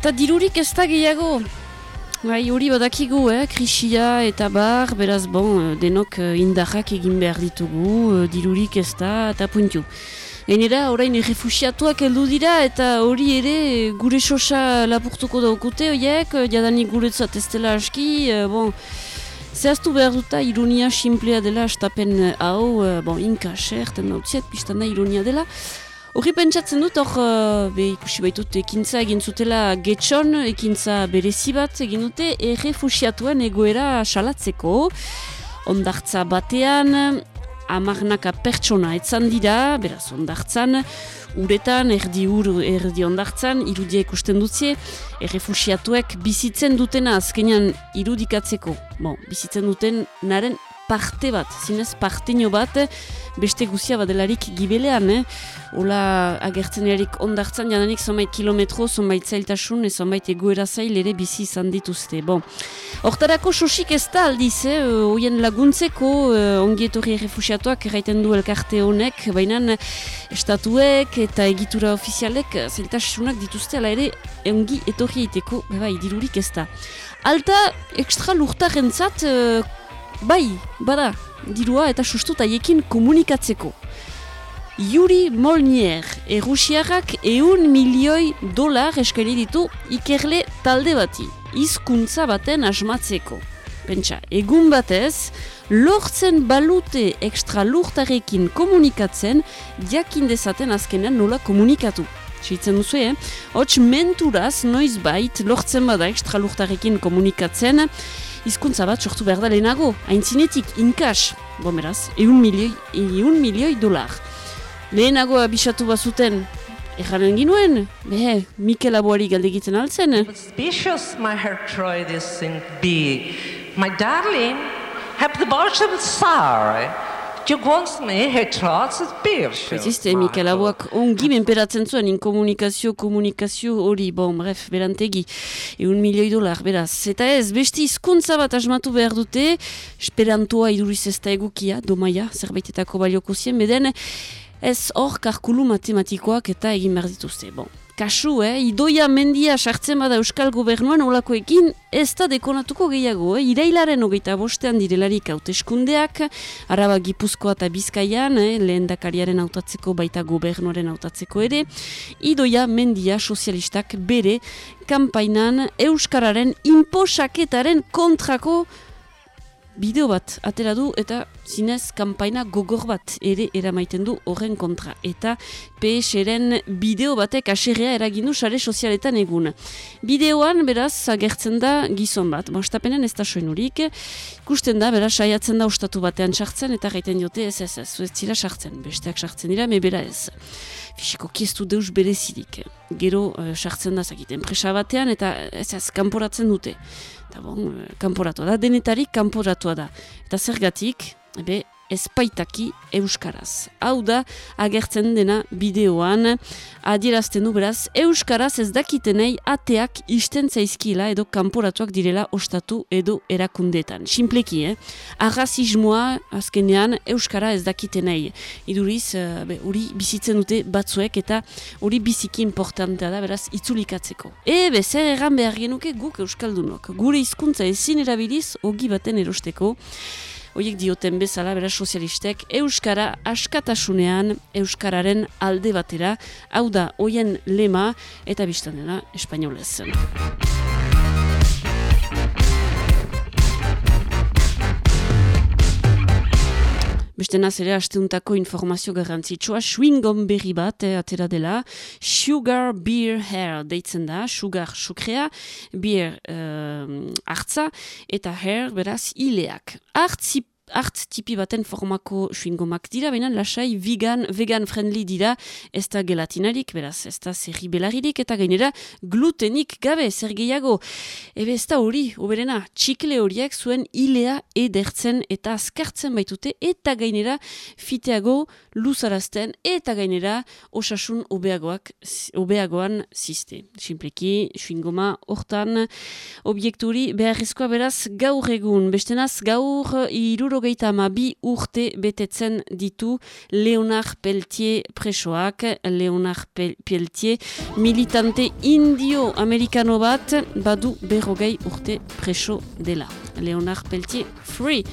Eta dirurik ez da gehiago. Bai, hori badakigu, eh? krisia eta bar, beraz, bon, denok eh, indarrak egin behar ditugu, eh, dirurik ez da, eta puntu. Gainera, orain refusiatuak heldu dira, eta hori ere gure sosa lapurtuko daukute, oiek, jadanik guretzat ez dela aski, eh, bon, zehaztu behar duta ironia simplea dela, estapen hau, bon, inka, xerten dautziet, pistana ironia dela, Horri pentsatzen dut, hor, uh, be, ikusi baitut, ekintza egin zutela getxon, ekintza berezi bat egin dute, errefusiatuen egoera salatzeko. Ondartza batean, amarnaka pertsona etzan dira, beraz ondartzan, uretan, erdi ur, erdi ondartzan, irudia ikusten dutzie, errefusiatuek bizitzen dutena azkenean irudikatzeko. Bon, bizitzen duten naren parte bat, zinez parteño bat, beste guzia badelarik gibelean, eh? Ola agertzen erik ondartzan jadanik zonbait kilometro, zonbait zailtasun, zonbait egoera zail ere bizi izan dituzte. Bon. Hortarako sosik ez da aldiz, eh? oien laguntzeko, eh, ongietorri refusiatuak erraiten du elkarte honek, baina estatuek eta egitura ofizialek zailtasunak dituzte, ala ere ongi etorri eiteko, bai, dirurik ez da. Alta, ekstra lurtaren zat, eh, Bai, bada, dirua eta sustu taiekin komunikatzeko. Yuri Molnier, errusiarrak eun milioi dolar eskaili ditu ikerle talde bati, hizkuntza baten asmatzeko. Pentsa, egun batez, lortzen balute ekstra lurtarekin komunikatzen, jakin dezaten azkenean nola komunikatu. Sitzen duzu, eh? Hots menturaz, noiz bait, lortzen bada ekstra lurtarekin komunikatzen, hizkuntza bat sortu behar da lehenago, haintzinetik, inkas, bomeraz, eun milioi, eun milioi dolar. Lehenago abisatu bazuten, erranen ginuen, behe, Mikel Aboari galdegiten altzen. Suspicious my heart is in be. My darling, have the bottom sorry. Eziste, Mikel Aboak ongi menperatzen zuen inkomunikazio, komunikazio hori, bon, bref, berantegi, egun milioi dolar, beraz. Eta ez, beste hizkuntza bat asmatu behar dute, esperantoa iduriz ez da egukia, domaia, zerbaitetako balioko zien, beden, ez hor karkulu matematikoak eta egin behar dituzte, bon kasu, eh? idoia mendia sartzen bada Euskal Gobernuan olakoekin ez da dekonatuko gehiago. Eh? Irailaren hogeita bostean direlarik hauteskundeak, araba gipuzkoa eta bizkaian, eh? lehen dakariaren hautatzeko baita gobernuaren hautatzeko ere, idoia mendia sozialistak bere kampainan Euskararen imposaketaren kontrako bideo bat atera du eta zinez kanpaina gogor bat ere eramaiten du horren kontra. Eta PS-ren bideo batek aserrea eragindu sare sozialetan egun. Bideoan, beraz, agertzen da gizon bat. Bostapenen ez da soinurik, ikusten da, beraz, saiatzen da ostatu batean sartzen eta gaiten diote ez ez ez, ez zira sartzen. Besteak sartzen dira, me bera ez. Fisiko kiestu deus berezidik. Gero, uh, sartzen da zakiten presa batean eta ez ez, kanporatzen dute. Eta bon, eh, kanporatua da, denetarik kanporatua da. Ebe, espaitaki euskaraz. Hau da, agertzen dena bideoan, adierazten du beraz, euskaraz ez dakitenei ateak isten zaizkila edo kanporatuak direla ostatu edo erakundetan. Simpleki, eh? Arrazismoa, azkenean, euskara ez dakitenei. Iduriz, uh, hori bizitzen dute batzuek eta hori biziki importantea da, beraz, itzulikatzeko. Ebe, zer erran behar genuke guk euskaldunok. Gure hizkuntza ezin erabiliz, ogi baten erosteko. Oiek dioten bezala, bera sozialistek, Euskara askatasunean, Euskararen alde batera, hau da, oien lema, eta biztan dena, espainolez. Beste ere asteuntako informazio garrantzitsua, swingon berri bat, eh, atera dela, sugar beer hair deitzen da, sugar sukrea, beer uh, hartza, eta hair beraz ileak. Artzip art tipi baten formako suingomak dira, baina lasai vegan, vegan friendly dira, ez da gelatinarik, beraz, ez da zerri belaririk, eta gainera glutenik gabe, zer gehiago. Ebe ez da hori, oberena, txikle horiek zuen ilea edertzen eta azkartzen baitute, eta gainera fiteago luzarazten, eta gainera osasun obeagoak, obeagoan ziste. Simpleki, suingoma hortan, objekturi beharrezkoa beraz gaur egun, bestenaz gaur iruro irurogeita ama bi urte betetzen ditu Leonard Peltier presoak, Leonard Peltier militante indio-amerikano bat badu berrogei urte preso dela. Leonard Peltier, free!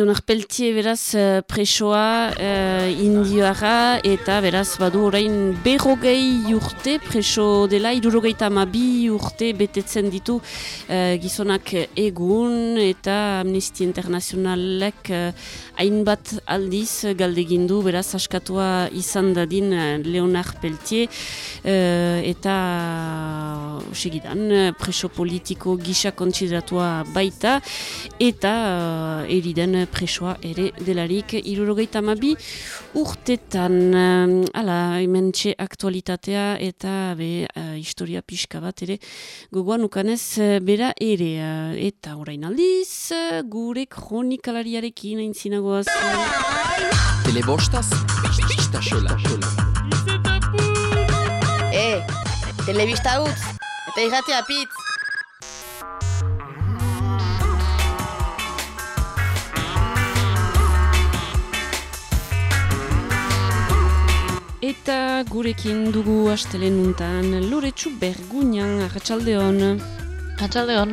Leonard Peltier beraz uh, presoa uh, indioara eta beraz badu orain berrogei urte preso dela irurogeita ama bi urte betetzen ditu uh, gizonak egun eta Amnesty Internationalek hainbat aldiz galdegindu beraz askatua izan dadin Leonard Peltier uh, eta segidan preso politiko gisa kontsidratua baita eta uh, eriden presoa ere delarik irurogeita mabi urtetan ala hemen txe aktualitatea eta be uh, historia pixka bat ere gogoan ukanez uh, bera ere uh, eta orain aldiz gure kronikalariarekin aintzinagoaz Telebostaz, pista xola, xola. E, telebista utz, eta irratea pitz. Eta gurekin dugu astelen untan, Loretsu Bergunian, Arratxalde hon. Arratxalde hon.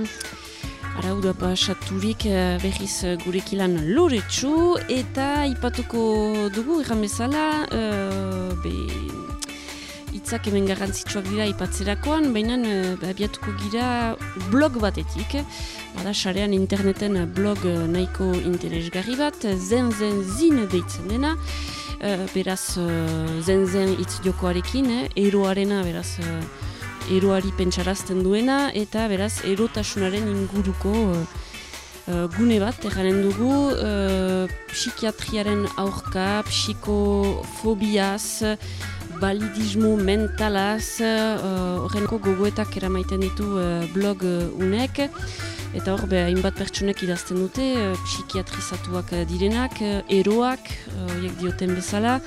Arau da pasaturik eh, berriz gurekilan Loretsu, eta ipatuko dugu erran bezala, uh, be, itzak hemen garrantzitsuak dira ipatzerakoan, baina uh, abiatuko gira blog batetik, bada sarean interneten blog nahiko interesgarri bat, zen zen zine deitzen dena, beraz uh, zen zen itz jokoarekin, eh? eroarena beraz uh, eroari pentsarazten duena eta beraz erotasunaren inguruko gune bat erranen dugu uh, psikiatriaren aurka, psikofobiaz balidismo mentalaz, horrenko uh, gogoetak eramaiten ditu uh, blog uh, unek, eta hor, be, hainbat pertsonek idazten dute, uh, psikiatrizatuak direnak, uh, eroak, horiek dioten bezala,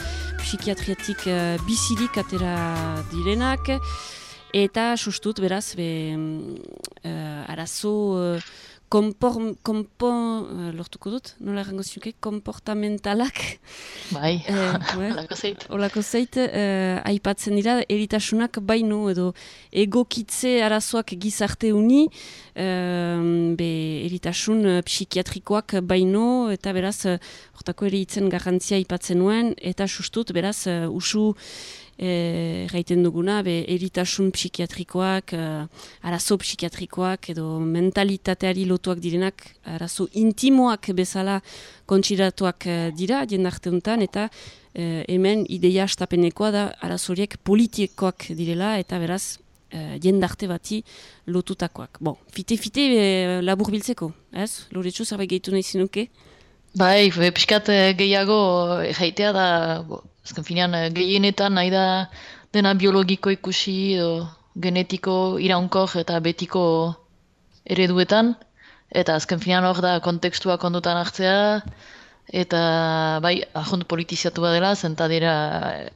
psikiatriatik bizirik atera direnak, eta sustut, beraz, be, uh, arazo... Uh, konpor, konpon, uh, lortuko dut, nola errango zinuke, komportamentalak. Bai, eh, olako zeit. Olako zeit, uh, aipatzen dira, eritasunak baino edo egokitze arazoak gizarte uni, uh, be, eritasun uh, psikiatrikoak baino, eta beraz, hortako uh, eritzen garrantzia aipatzen nuen, eta sustut, beraz, uh, usu gaiten duguna, be, eritasun psikiatrikoak, e, arazo psikiatrikoak edo mentalitateari lotuak direnak, arazo intimoak bezala kontsidatuak e, dira, jendarte honetan, eta e, hemen ideia estapenekoa da arazoriek politikoak direla, eta beraz, e, jendarte bati lotutakoak. Bon, fite-fite e, labur biltzeko, ez? Loretsu zerbait gehitu nahi zinuke? Bai, piskat gehiago jaitea da, Azken finean, eh, gehienetan nahi da dena biologiko ikusi edo genetiko iraunkor eta betiko ereduetan. Eta azken finean hor da kontekstua kondutan hartzea, eta bai, ahont politiziatu dela, zenta dira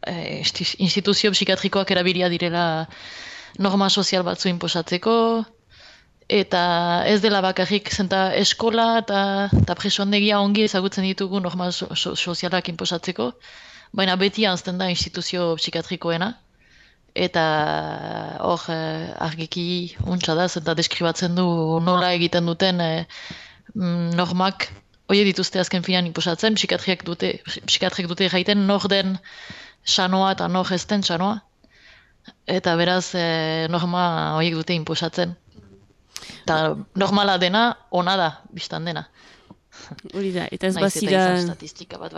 e, instituzio psikiatrikoak erabilia direla norma sozial batzu inposatzeko, eta ez dela bakarrik zenta eskola eta, eta presoandegia ongi ezagutzen ditugu norma sozialak inposatzeko. Baina beti anzten da instituzio psikiatrikoena, eta hor eh, argiki untsa da, zenta deskribatzen du nola egiten duten mm, normak, hoi dituzte azken finan imposatzen, psikiatriak dute, psikiatriak dute jaiten nor den sanoa eta nor ez den sanoa, eta beraz eh, norma horiek dute imposatzen. Eta normala dena, ona da, biztan dena. Hori da, eta ez bazira... statistika bat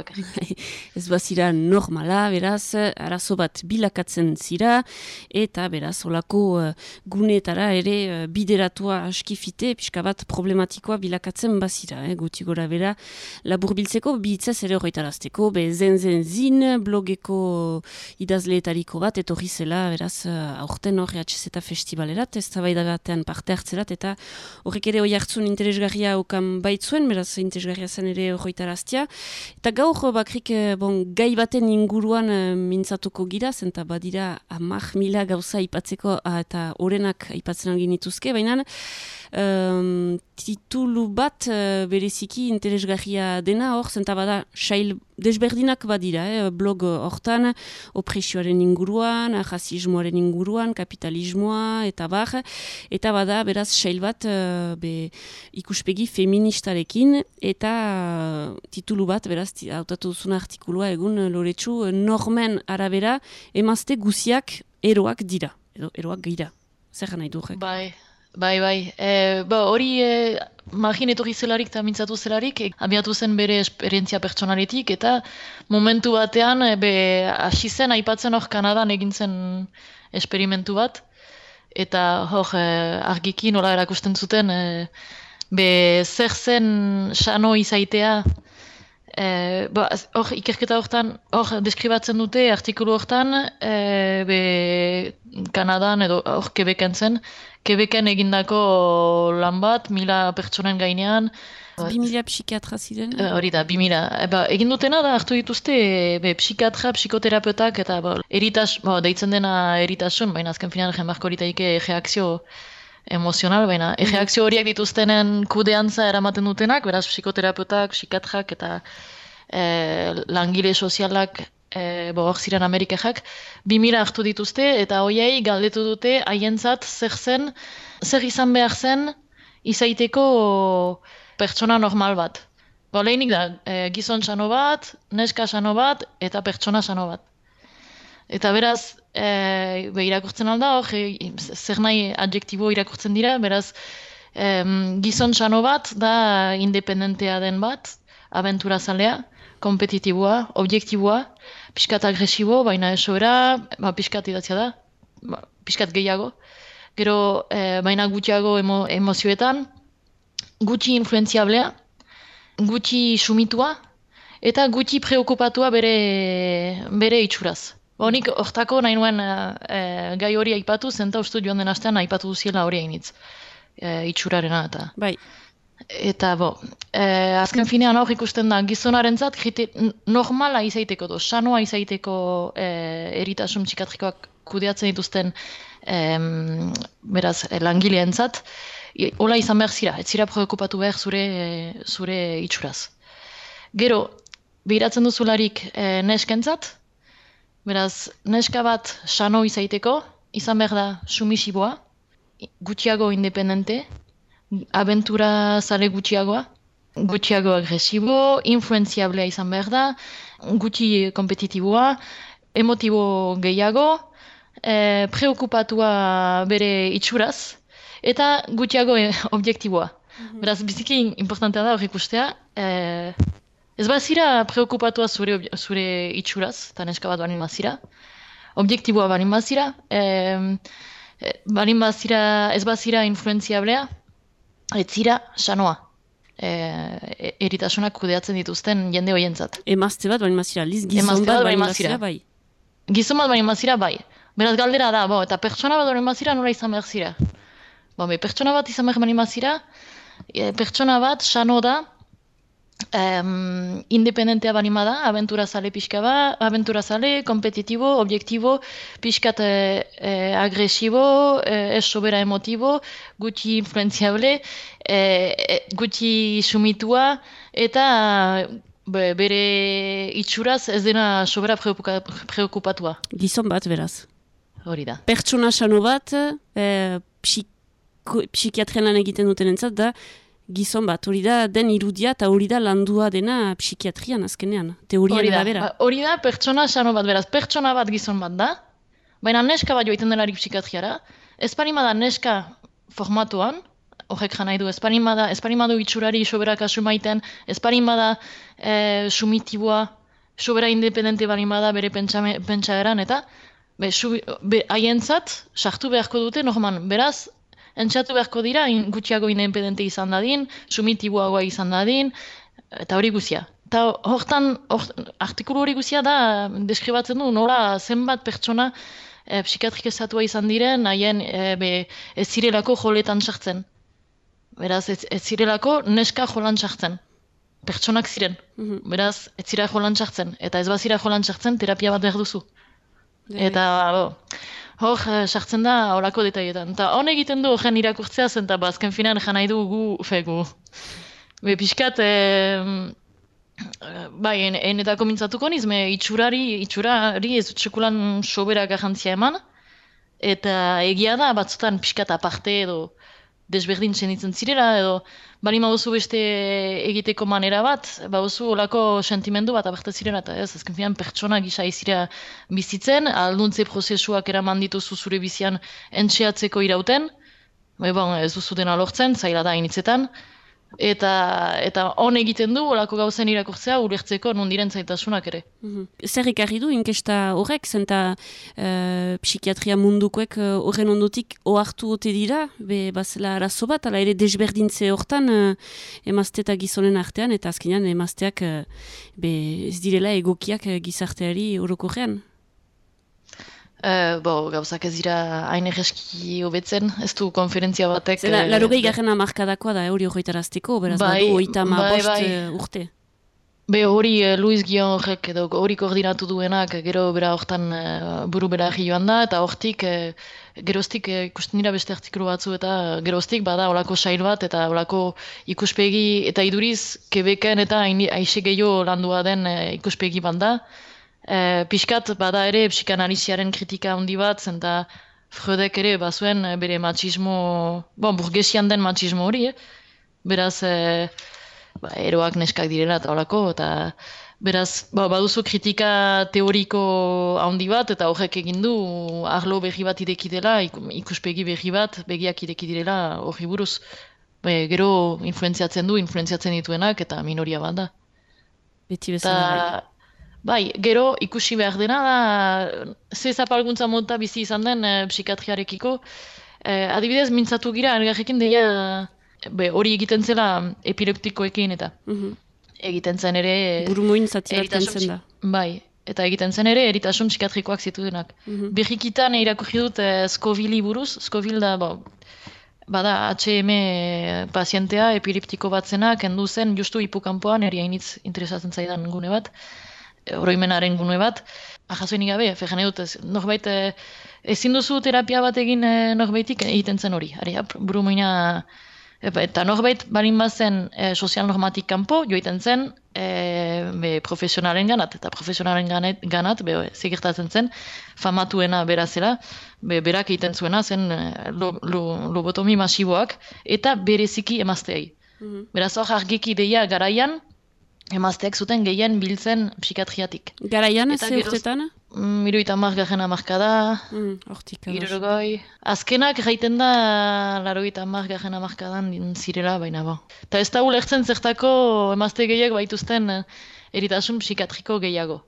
ez bazira normala, beraz, arazo bat bilakatzen zira, eta beraz, olako uh, guneetara ere uh, bideratua askifite, pixka bat problematikoa bilakatzen bazira, eh, guti gora bera, labur biltzeko, bihitzaz ere horretarazteko, be zen zen zin, blogeko idazleetariko bat, etorri zela, beraz, uh, aurten horre atxezeta festivalerat, ez da batean parte hartzerat, eta horrek ere hoi hartzun interesgarria okan baitzuen, beraz, interesgarria zen ere horretaraztia. Eta gaur bakrik eh, bon, gai baten inguruan uh, mintzatuko gira, zenta badira amak mila gauza ipatzeko uh, eta orenak ipatzen algin ituzke, baina um, titulu bat uh, bereziki interesgarria dena hor, zenta bada sail desberdinak badira, eh, blog hortan, opresioaren inguruan, jasismoaren inguruan, kapitalismoa, eta bar, eta bada, beraz, sail bat, uh, be, ikuspegi feministarekin, eta uh, titulu bat, beraz, hautatu duzuna artikulua egun, loretsu, normen arabera, emazte guziak eroak dira, edo eroak gira. Zer nahi du, Bai, Bai, bai. E, ba, hori e, magin etorri zelarik eta mintzatu zelarik, e, abiatu zen bere esperientzia pertsonaretik, eta momentu batean, e, be, hasi zen, aipatzen hor Kanadan egin zen esperimentu bat, eta hor, e, argiki nola erakusten zuten, e, be, zer zen sano izaitea, e, ba, hor, ikerketa hortan, hor, deskribatzen dute, artikulu hortan, e, be, Kanadan, edo hor, kebeken zen, Kebeken egindako lan bat, mila pertsonen gainean. Bi mila psikiatra ziren? Uh, hori da, bi mila. Eba, egin dutena da, hartu dituzte, be, psikiatra, psikoterapeutak, eta bo, eritas, bo, deitzen dena eritasun, baina azken finan jenbarko horitaike reakzio emozional, baina mm reakzio horiak dituztenen kudeantza eramaten dutenak, beraz psikoterapeutak, psikiatrak eta eh, langile sozialak e, bo, hor ziren Amerikajak, bi mila hartu dituzte, eta hoiei galdetu dute haientzat zer zen, zer izan behar zen, izaiteko pertsona normal bat. Bo, lehenik da, e, gizon sano bat, neska sano bat, eta pertsona sano bat. Eta beraz, e, be, irakurtzen alda, hor, e, zer nahi adjektibo irakurtzen dira, beraz, e, gizon sano bat, da independentea den bat, aventura zalea, kompetitiboa, objektiboa, pixkat agresibo, baina esoera, ba, pixkat idatzia da, ba, pixkat gehiago. Gero, e, baina gutxiago emo, emozioetan, gutxi influenziablea, gutxi sumitua, eta gutxi preokupatua bere, bere itxuraz. Ba, honik, hortako nahi nuen eh, gai hori aipatu, zenta ustu joan den astean aipatu duziela hori hainitz. E, itxurarena eta. Bai, Eta, bo, eh, azken finean hor ikusten da, gizonarentzat krite- n- normala izaiteko do, sanoa izaiteko eh, eritasun psikiatrikoak kudeatzen dituzten em, beraz, langileentzat, i- hola izan behar zira, ez zira preokupatu behar zure, zure itxuraz. Gero, behiratzen duzularik eh, neskentzat, beraz, neska bat sano izaiteko, izan behar da sumisiboa, gutxiago independente, abentura zale gutxiagoa, gutxiago agresibo, influenziablea izan behar da, gutxi kompetitiboa, emotibo gehiago, e, preokupatua bere itxuraz, eta gutxiago e, objektiboa. Beraz, biziki importantea da hor ikustea, e, ez bazira preokupatua zure, zure itxuraz, eta neska bat banin bazira, objektiboa banin bazira, e, banin bazira, ez bazira influenziablea, ez zira sanoa. E, e- eritasunak kudeatzen dituzten jende hoientzat. emazte bat, baina mazira, liz gizon bat, mazira, mazira. bai. Gizon bat baina bazira bai. Beraz galdera da, bo, eta pertsona bat horren bazira nola izan behar zira. Bo, be, pertsona bat izan behar baina bazira, e, pertsona bat sano da, em, independentea banima da, abentura zale pixka ba, abentura zale, kompetitibo, objektibo, pixkat e, e, agresibo, e, ez sobera emotibo, gutxi influenziable, e, e, gutxi sumitua, eta be, bere itxuraz ez dena sobera preokupa- preokupatua. Gizon bat, beraz. Hori da. Pertsona sano bat, e, psiko, psikiatrian lan egiten duten entzat, da gizon bat, hori da den irudia eta hori da landua dena psikiatrian azkenean, teorian Hori da, arabera. ba, hori da pertsona sano bat, beraz, pertsona bat gizon bat da, baina neska bat joiten delarik psikiatriara, ez da neska formatuan, horrek jan nahi du, ez da, ez du itxurari sobera kasu maiten, ez da e, sumitiboa, sobera independente bali da bere pentsaeran, eta be, su, be, haientzat, sartu beharko dute, norman, beraz, entxatu beharko dira, in, gutxiago independente izan dadin, sumitiboagoa izan dadin, eta hori guzia. Eta hortan, hor, artikulu hori guzia da, deskribatzen du, nola zenbat pertsona e, psikiatrik ezatua izan diren, haien e, be, ez zirelako joletan sartzen. Beraz, ez, ez zirelako neska jolan sartzen. Pertsonak ziren. Mhm. Beraz, ez zira jolan sartzen. Eta ez bazira jolan sartzen, terapia bat behar duzu. Eta, bo, hor, eh, sartzen da horako detaietan. Eta hon egiten du horren irakurtzea zen, eta bazken finan jan nahi du gu, fe, gu. Be, pixkat, eh, bai, en, enetako mintzatuko niz, me itxurari, itxurari ez sekulan sobera garrantzia eman, eta egia da, batzutan pixkat aparte edo desberdin senditzen zirela, edo bali mabuzu beste egiteko manera bat, babuzu olako sentimendu bat aparte zirela, eta ez, azken finan pertsona gisa izira bizitzen, alduntze prozesuak eraman dituzu zure bizian entxeatzeko irauten, bai, bon, ez duzu dena lortzen, zaila da initzetan, eta eta on egiten du olako gauzen irakurtzea ulertzeko non zaitasunak ere. Mhm. Zer ekarri du inkesta horrek, zenta eh, psikiatria mundukoek eh, horren ondotik ohartu ote dira, be bazela arazo bat, ala ere desberdintze hortan uh, emazte eta gizonen artean, eta azkenean emazteak eh, be ez direla egokiak gizarteari orokorrean. Uh, bo, gauzak ez dira hain egeski hobetzen, ez du konferentzia batek... Zela, eh, larogei garrana markadakoa da hori horretarazteko, beraz Bai, badu oita ma bai, bai. eh, urte. Be hori eh, Luis Guion horrek edo hori koordinatu duenak gero bera hortan eh, buru bera joan da eta hortik eh, geroztik ikusten dira beste artikulu batzu eta geroztik bada olako sail bat eta olako ikuspegi eta iduriz Quebecen eta aixe gehiago landua den ikuspegi banda. Eh, pixkat bada ere psikanaliziaren kritika handi bat zen Freudek ere bazuen eh, bere matxismo, bon, burgesian den matxismo hori, eh? beraz, eh, ba, eroak neskak direla eta horako, eta beraz, ba, baduzu kritika teoriko handi bat, eta horrek egin du arlo berri bat ideki dela, iku- ikuspegi berri bat, begiak ideki direla horri buruz. Be, gero influenziatzen du, influenziatzen dituenak, eta minoria bat da. Beti bezala. Bai, gero ikusi behar dena da, ze zapalguntza monta bizi izan den e, psikiatriarekiko. Eh, adibidez, mintzatu gira, ergarrekin deia, be, hori egiten zela epileptikoekin eta Mhm. egiten zen ere... Zati bat eritasun kentzen da. Bai, eta egiten zen ere eritasun psikiatrikoak zituenak. Mm Berrikitan irakurri dut eh, Scoville buruz, Scoville da, bo, bada HM pazientea epiliptiko bat zena, kendu zen justu ipukampoan, eri hainitz interesatzen zaidan gune bat, oroimenaren gune bat, ahazoinik gabe, fejan dut, ez, norbait, eh, ezin duzu terapia bat egin eh, norbaitik egiten zen hori, ari, buru moina, eta norbait balin bazen e, sozial normatik kanpo, joiten zen, e, be, profesionalen ganat, eta profesionalen ganat, ganat be, zegertatzen zen, famatuena berazela, be, berak egiten zuena zen lo, lo, lobotomi masiboak, eta bereziki emazteai. Mm Beraz hor argiki deia garaian, emazteak zuten gehien biltzen psikiatriatik. Garaian ez urtetan? Mm, Iru eta margarren amarkada. Mm, Irurogoi. Azkenak gaiten da laro eta margarren amarkadan zirela, baina ba. Ta ez da ulertzen zertako emazte gehiago baituzten eh, eritasun psikiatriko gehiago.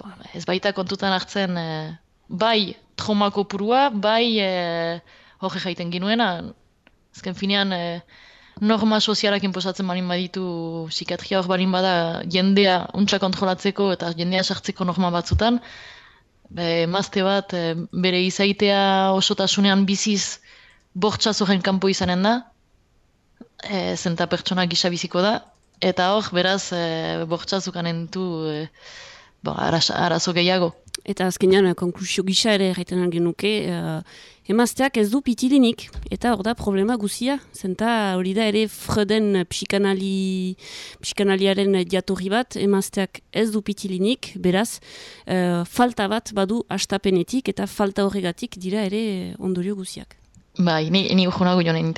Ba, ez baita kontutan hartzen eh, bai traumako purua, bai eh, hori jaiten ginuena. Azken finean... Eh, norma sozialak inposatzen balin baditu psikiatria hor balin bada jendea untsa kontrolatzeko eta jendea sartzeko norma batzutan, be, mazte bat e, bere izaitea osotasunean biziz bortxa zoren kanpo izanen da, e, zenta pertsona gisa biziko da, eta hor beraz e, bortxa zukanen du e, arazo gehiago. Eta azkenean, konklusio gisa ere erraiten genuke, uh, emazteak ez du pitilinik, eta hor da problema guzia, zenta hori da ere Freuden psikanali, psikanaliaren diatorri bat, emazteak ez du pitilinik, beraz, uh, falta bat badu astapenetik, eta falta horregatik dira ere ondorio guziak. Bai, ni, ni urgunago joan egin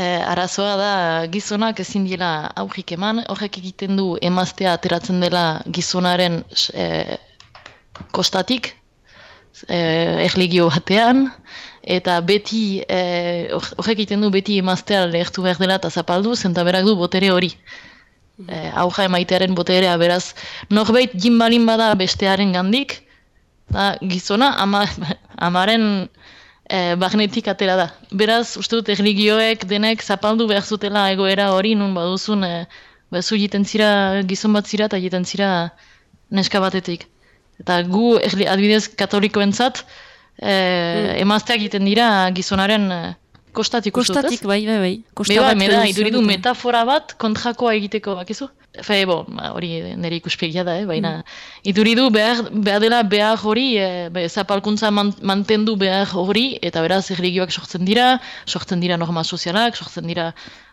arazoa da gizonak ezin dira aurrik eman, horrek egiten du emaztea ateratzen dela gizonaren e, kostatik, eh, erligio batean, eta beti, eh, horrek egiten du beti emaztea lehertu behar dela eta zapaldu, zenta berak du botere hori. Eh, auja emaitearen boterea, beraz, norbait jin balin bada bestearen gandik, da, gizona ama, amaren eh, bagnetik atera da. Beraz, uste dut erligioek denek zapaldu behar zutela egoera hori, nun baduzun, eh, bezu jiten zira gizon bat zira eta jiten zira neska batetik. Eta gu, adibidez, katolikoentzat, e, emazteak egiten dira gizonaren eh, kostatik Kostatik, bai, bai, bai. Beba, meda, iduridu metafora bat kontrakoa egiteko, bakizu? Fe, bo, hori nire ikuspegia da, eh? baina mm. iduridu behar, behar dela behar hori, e, zapalkuntza mantendu behar hori, eta beraz erregioak sortzen dira, sortzen dira norma sozialak, sortzen dira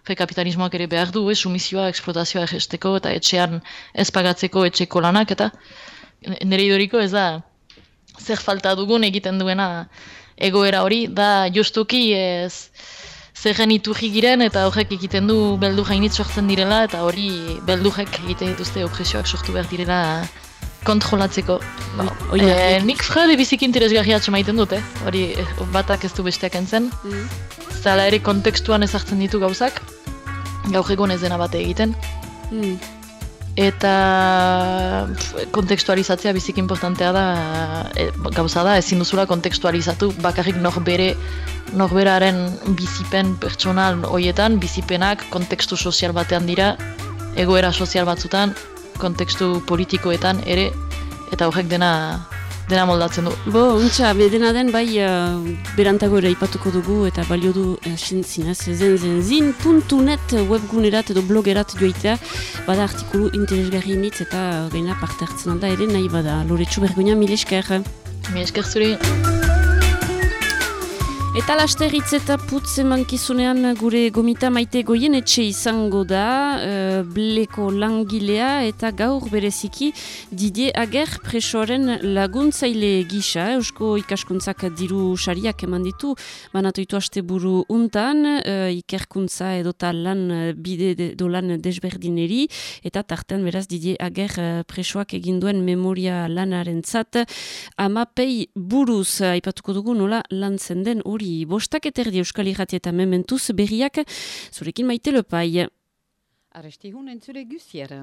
fe, kapitalismoak ere behar du, eh? sumizioa, eksplotazioa egesteko, eta etxean ez pagatzeko etxeko lanak, eta nire idoriko ez da zer falta dugun egiten duena egoera hori, da justuki ez zer genitu giren eta horrek egiten du beldu jainit sortzen direla eta hori beldurrek egiten dituzte opresioak sortu behar direla kontrolatzeko. Ba, e, nik frade bizik interesgarri atxe maiten dut, eh? hori eh, batak ez du besteak entzen. Mm. Zala ere kontekstuan ezartzen ditu gauzak, gaur egon ez dena bate egiten. Mm eta kontekstualizatzea bizik importantea da e, gauza da, ezin duzula kontekstualizatu bakarrik bere norberaren bizipen pertsonal hoietan, bizipenak kontekstu sozial batean dira, egoera sozial batzutan, kontekstu politikoetan ere, eta horrek dena dena moldatzen du. Bo, untxa, bedena den bai uh, berantago ere ipatuko dugu eta balio du uh, sinzinez, zen zen zin puntu net webgunerat edo blogerat joitea, bada artikulu interesgarri nitz eta uh, gaina parte hartzen alda ere nahi bada, lore txubergoina, mil esker. Mil esker zure. Eta lasteritz eta putz emankizunean gure gomita maite goien etxe izango da, uh, bleko langilea eta gaur bereziki Didie Ager presoaren laguntzaile gisa, eusko ikaskuntzak diru sariak eman ditu, banatuitu haste buru untan, uh, ikerkuntza edota lan bide de, lan desberdineri, eta tartean beraz Didie Ager presoak eginduen memoria lanaren zat, amapei buruz, uh, ipatuko dugu nola lan zenden hori hori bostak eterdi euskal irrati mementuz berriak zurekin maite lopai. Arresti entzule guziera.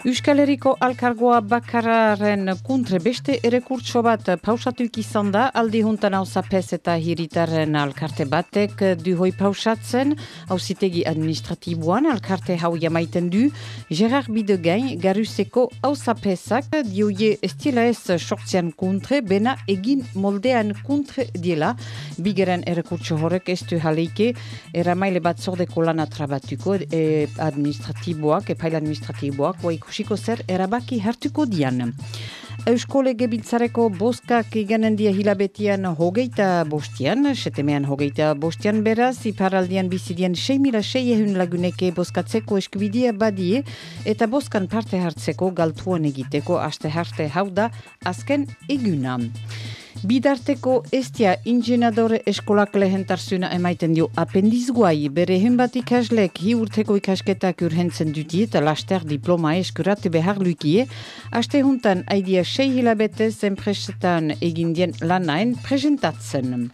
Euskal Herriko Alkargoa Bakararen kuntre beste erekurtso bat pausatuik izan da, aldi juntan hau zapez eta hiritaren alkarte batek duhoi pausatzen, hauzitegi administratiboan alkarte hau jamaiten du, Gerard Bidegain garuseko hau zapezak dioie estiela ez sortzean kuntre, bena egin moldean kuntre diela, bigeren erekurtso horrek ez du jaleike, eramaile bat zordeko lana trabatuko e, administratiboak, epaile administratiboak, ikusiko zer erabaki hartuko dian. Euskole gebiltzareko boskak iganen dia hilabetian hogeita bostian, setemean hogeita bostian beraz, iparaldian bizidien 6.600 laguneke boskatzeko eskubidia badie, eta boskan parte hartzeko galtuan egiteko aste harte hau da azken eguna. Bidarteko estia ingenadore eskolak lehentarzuna emaiten dio apendizguai bere henbat ikaslek hi urteko ikasketak urhentzen duti eta laster diploma eskurate behar lukie, aste juntan aidia sei hilabetez enpresetan egindien lanain presentatzen.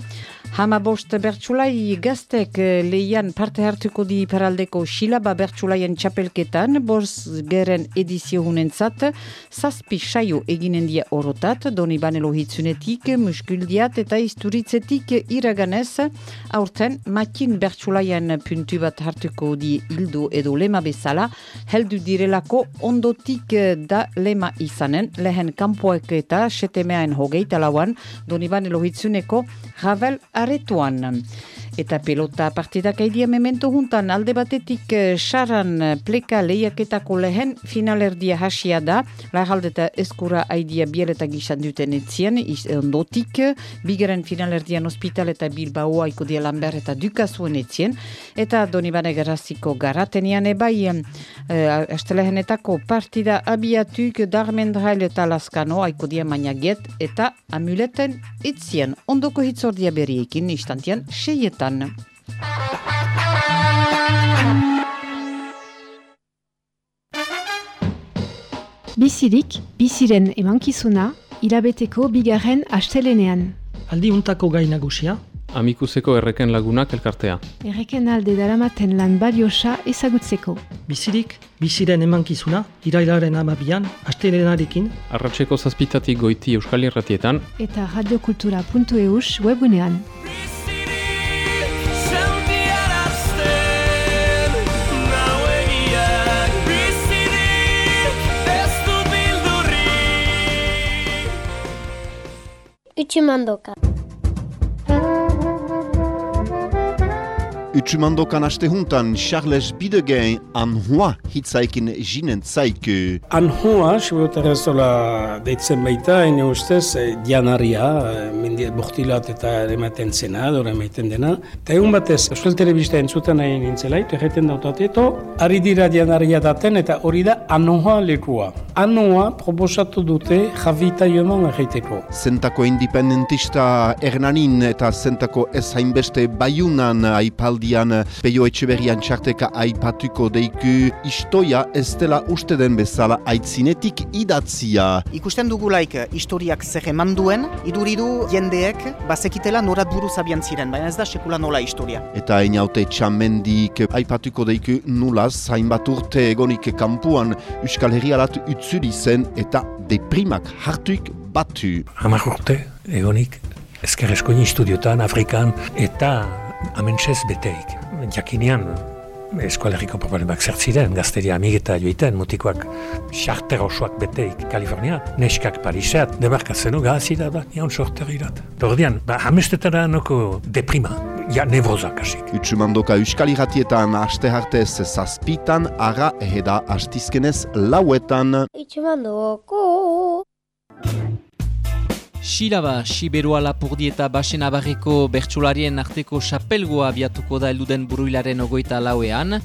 Hama bost bertsulai gaztek eh, lehian parte hartuko di peraldeko Xilaba bertsulaien txapelketan, bost geren edizio hunen zat, zazpi saio eginen dia orotat, doni banelo hitzunetik, muskuldiat eta isturitzetik iraganez, aurten makin bertsulaien puntu bat hartuko di hildo edo lema bezala, heldu direlako ondotik da lema izanen, lehen kampoek eta setemeaen hogeita lauan, doni banelo hitzuneko, Ravel aretuan. Eta pelota partidak aidia memento juntan alde batetik saran eh, pleka lehiaketako lehen finalerdia hasia da. Lagaldeta eskura aidia bieleta gizan duten etzien, ondotik, bigaren finalerdian hospital eta Bilbao aiko dia Lambert eta Dukazuen etzien. Eta Donibane Garaziko garatenian ebai, uh, astelehenetako partida abiatuk Darmendrail eta Laskano aiko dia Maniaget eta Amuleten etzien. Ondoko hitzordia beriekin, istantian, seietan. Bizirik, biziren emankizuna, hilabeteko bigarren astelenean. Aldi untako gai nagusia. Amikuseko erreken lagunak elkartea. Erreken alde daramaten lan baliosa ezagutzeko. Bizirik, biziren emankizuna, irailaren amabian, astelenarekin. Arratxeko zazpitatik goiti euskal irratietan. Eta radiokultura.eus webunean. Utsumandoka. Utsumandokan aste juntan Charles Bidegain anhua hitzaikin jinen zaiku. Anhua, siburotar ez dola deitzen baita, ene ustez, dianaria, mendiet bortilat eta ematen zena, dora emaiten dena. Eta egun batez, Euskal Telebista entzuten nahi nintzelait, egiten dautateto, ari dira dianaria daten eta hori da anhua lekua. Anhua proposatu dute javita joman egiteko. Zentako independentista Hernanin eta zentako ez hainbeste baiunan aipaldian Peio Etxeberrian txarteka aipatuko deiku istoia ez dela uste den bezala aitzinetik idatzia. Ikusten dugulaik historiak zer eman duen, iduridu jendeek bazekitela norat buru zabian ziren, baina ez da sekula nola historia. Eta inaute txamendik aipatuko deiku nulaz, hainbat urte egonik kampuan Euskal Herrialat utzuri zen eta deprimak hartuik batu. Hamar urte egonik ezker estudiotan, Afrikan eta amentsez beteik. Jakinean, eskoaleriko problemak zertziren, gazteria amigeta joiten, mutikoak xarter osoak beteik Kalifornia, neskak Pariseat, debarkatzen gazida da, nian sorter irat. Tordian, ba, hamestetara noko deprima, ja nevrozak asik. Utsumandoka euskal irratietan aste hartez zazpitan, ara eheda astizkenez lauetan. Utsumandoko! Xilaba, Siberua Lapurdi eta Basen Abarreko bertsularien arteko xapelgoa abiatuko da elduden buruilaren ogoita lauean.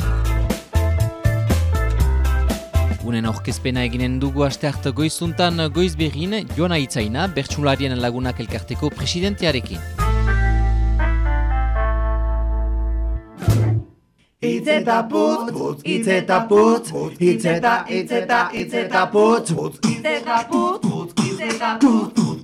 Unen aurkezpena eginen dugu aste hartu goizuntan goiz berrin Joana Itzaina bertsularien lagunak elkarteko presidentearekin. Itzeta putz, itzeta putz, itzeta, itzeta, itzeta putz, itzeta putz, itzeta putz, itzeta, itzeta, itzeta putz.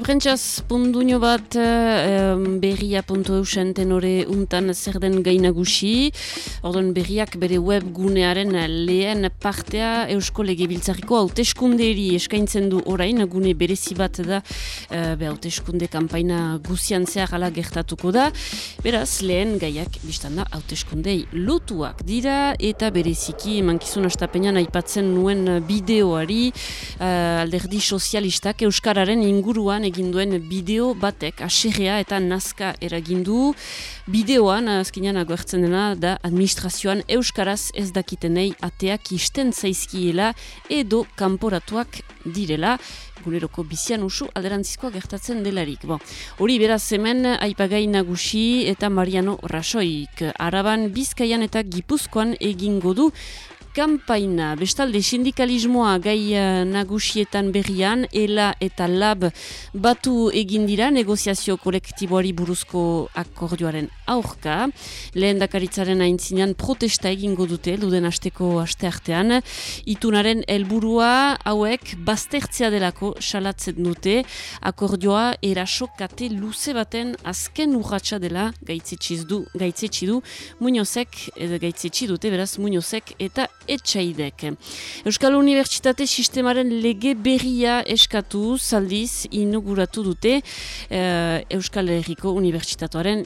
prentsaz punduño bat um, berria puntu eusen tenore untan zer den gainagusi. Ordon berriak bere web gunearen lehen partea Eusko Legebiltzariko hauteskunderi eskaintzen du orain, gune berezi bat da uh, be hauteskunde kanpaina guzian zehar ala gertatuko da. Beraz, lehen gaiak biztan da hauteskundei lotuak dira eta bereziki mankizun astapenean aipatzen nuen bideoari uh, alderdi sozialistak Euskararen inguruan egin duen bideo batek aserrea eta nazka eragindu. Bideoan, azkenean agertzen dena, da administrazioan Euskaraz ez dakitenei ateak isten zaizkiela edo kanporatuak direla guleroko bizian usu alderantzizkoa gertatzen delarik. Bon, hori beraz hemen aipagai nagusi eta Mariano Rasoik. Araban Bizkaian eta Gipuzkoan egingo du kampaina, bestalde sindikalismoa gai uh, nagusietan berrian, ELA eta LAB batu egin dira negoziazio kolektiboari buruzko akordioaren aurka. Lehen dakaritzaren aintzinean protesta egingo dute, luden asteko asteartean. Itunaren helburua hauek baztertzea delako salatzen dute, akordioa eraso kate luze baten azken urratxa dela gaitzetxiz du, gaitzetsi du, muñozek, gaitzetsi dute, beraz muñozek eta etxaidek. Euskal Unibertsitate sistemaren lege berria eskatu zaldiz inauguratu dute uh, Euskal Herriko Unibertsitatuaren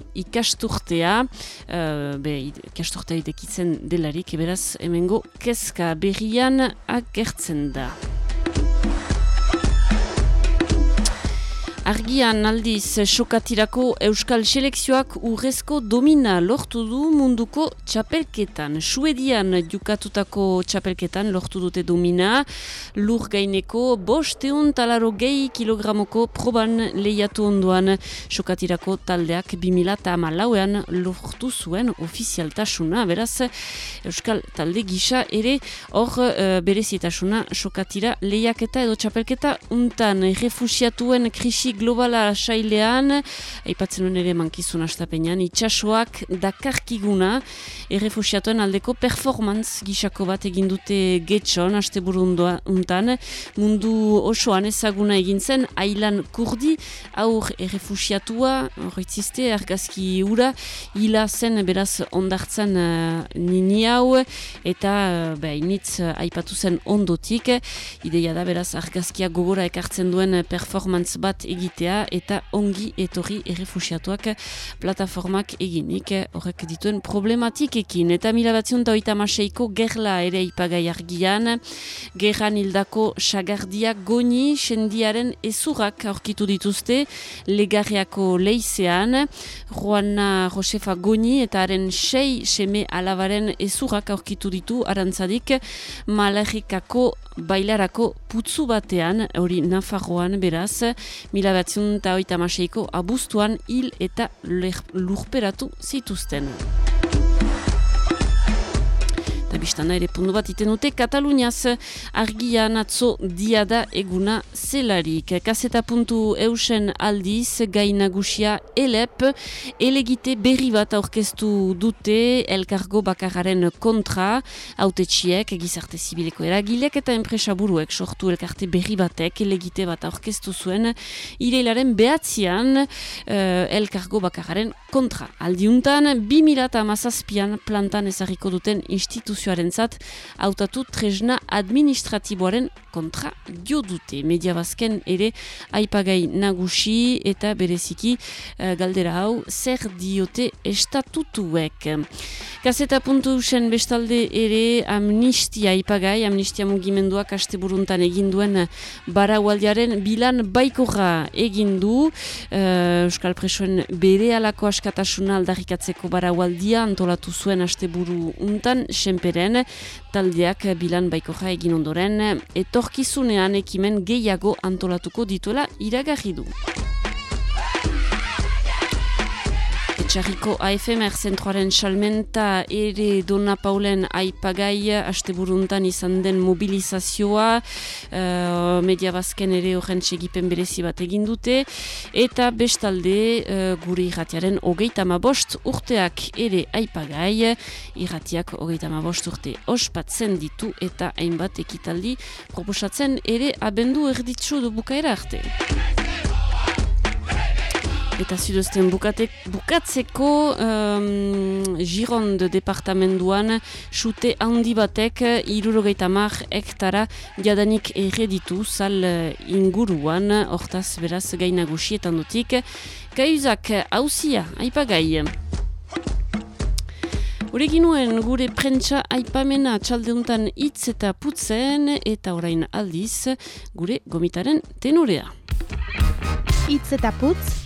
ikasturtea, uh, be, ikasturtea idekitzen delarik, beraz, hemengo kezka berrian agertzen da. Argian aldiz sokatirako Euskal Selekzioak urrezko domina lortu du munduko txapelketan. Suedian jukatutako txapelketan lortu dute domina, lur gaineko bosteun talaro gehi kilogramoko proban lehiatu onduan sokatirako taldeak 2000 eta malauean lortu zuen ofizialtasuna. Beraz, Euskal talde gisa ere hor uh, berezitasuna sokatira lehiaketa edo txapelketa untan refusiatuen krisi globala sailean, aipatzen nuen ere mankizun astapenean, itxasoak dakarkiguna, errefusiatuen aldeko performance gisako bat egin dute getxon, aste untan, mundu osoan ezaguna egin zen, ailan kurdi, aur errefusiatua, horretziste, argazki ura, hila zen beraz ondartzen uh, nini hau, eta uh, behainitz uh, aipatu zen ondotik, ideia da beraz argazkia gogora ekartzen duen performance bat egin egitea eta ongi etorri errefusiatuak plataformak eginik horrek dituen problematikekin. Eta mila batzion da oita maseiko gerla ere ipagai argian, gerran hildako sagardiak goni sendiaren ezurrak aurkitu dituzte legarriako leizean, Juana Josefa goni eta haren sei seme alabaren ezurrak aurkitu ditu arantzadik malarikako bailarako putzu batean, hori Nafarroan beraz, mila batzun eta oita maseiko abuztuan hil eta lurperatu zituzten. Eta biztana ere pundu bat iten dute, Kataluniaz argian atzo diada eguna zelarik. Kaseta puntu eusen aldiz, gainagusia elep, elegite berri bat aurkeztu dute, elkargo bakararen kontra, autetxiek, gizarte zibileko eragilek eta enpresa buruek sortu elkarte berri batek, elegite bat aurkeztu zuen, ireilaren behatzean uh, elkargo bakararen kontra. Aldiuntan, 2000 eta amazazpian plantan ezarriko duten instituzio instituzioaren zat, hautatu tresna administratiboaren kontra jo dute. Media bazken ere aipagai nagusi eta bereziki uh, galdera hau zer diote estatutuek. Gazeta puntu zen bestalde ere amnistia aipagai, amnistia mugimenduak aste buruntan eginduen baraualdiaren bilan baikorra egindu. Uh, Euskal Presoen bere alako askatasuna aldarrikatzeko baraualdia antolatu zuen aste buru untan, senperen, taldeak bilan baikorra egin ondoren, etorkizunean ekimen gehiago antolatuko dituela iragarri du. Etxarriko AFMR zentroaren salmenta ere Dona Paulen aipagai asteburuntan izan den mobilizazioa uh, media bazken ere horren segipen berezi bat egin dute eta bestalde uh, gure irratiaren hogeita bost urteak ere aipagai irratiak hogeita bost urte ospatzen ditu eta hainbat ekitaldi proposatzen ere abendu erditzu du bukaera arte. Eta zidozten bukatzeko um, Girond departamenduan sute handi batek irurogeita mar hektara jadanik erreditu zal inguruan hortaz beraz gainagusietan dutik. Gaizak hausia, aipagai. Horregin nuen gure prentsa aipamena txaldeuntan hitz eta putzen eta orain aldiz gure gomitaren tenorea. Itz eta putz,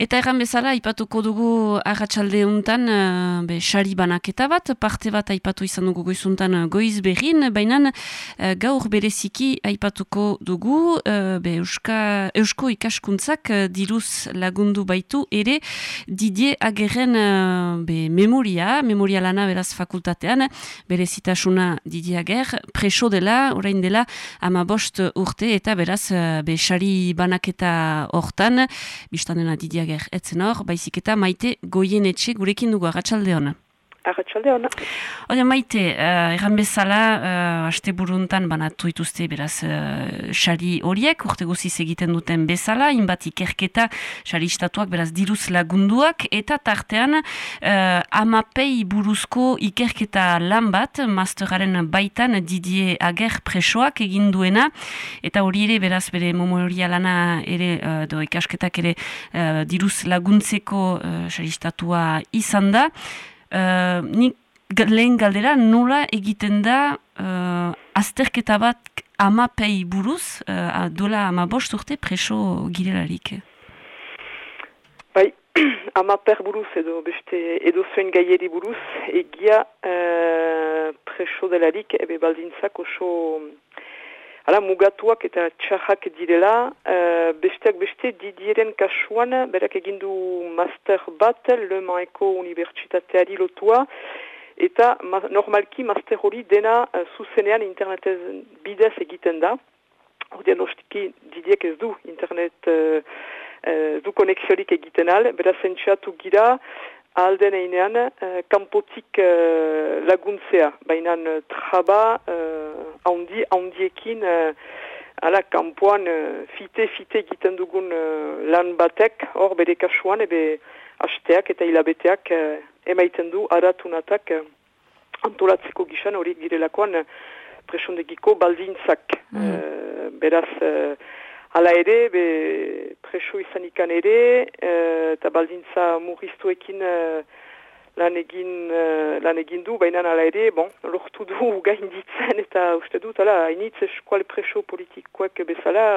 Eta erran bezala, aipatuko dugu agatsalde untan, uh, be, xari banaketa bat, parte bat aipatu izan dugu goizuntan uh, goiz berrin, baina uh, gaur bereziki aipatuko dugu, be, Euska, Eusko ikaskuntzak diruz lagundu baitu, ere Didier Agerren be, memoria, memoria lana beraz fakultatean, berezitasuna Didier Ager, preso dela, orain dela, ama bost urte, eta beraz, be, xari banaketa hortan, biztan dena Didier Ager etzen hor, baizik eta maite goien etxe gurekin dugu, agatxalde hona. Agatxalde hona. Oda maite, uh, erran bezala, uh, aste buruntan banatu ituzte beraz uh, horiek, urte guziz egiten duten bezala, inbat ikerketa xari istatuak beraz diruz lagunduak, eta tartean uh, amapei buruzko ikerketa lan bat, masteraren baitan Didier Ager presoak egin duena, eta hori ere beraz bere memoria lana ere, uh, do ikasketak ere uh, diruz laguntzeko uh, istatua izan da, Uh, nik lehen galdera nola egiten da uh, azterketa bat amapei buruz, uh, dola ama bost urte preso girelarik? Bai, amaper buruz edo beste edo zuen gaieri buruz, egia uh, preso delarik ebe baldintzak oso Hala, mugatuak eta txarrak direla, uh, besteak beste didieren kasuan, berak egindu master bat, Le Maeko Unibertsitateari lotua, eta ma, normalki master hori dena uh, zuzenean internetez bidez egiten da. Hordian ostiki didiek ez du internet uh, uh, du konexiorik egiten al, beraz entxatu gira, alden einean, uh, kampotik uh, laguntzea, baina uh, traba uh, handi, handiekin, uh, ala kampuan uh, fite-fite egiten dugun uh, lan batek, hor bere kasuan, ebe hasteak eta hilabeteak uh, emaiten du aratunatak uh, antolatzeko gizan horiek girelakoan uh, presondegiko baldintzak. Mm. Uh, beraz, uh, Hala ere, be, preso izan ikan ere, uh, eta baldintza murriztuekin uh, lan, uh, lan egin du, baina hala ere, bon, lortu du gain ditzen, eta uste dut, hala, hainitz eskual preso politikoak bezala,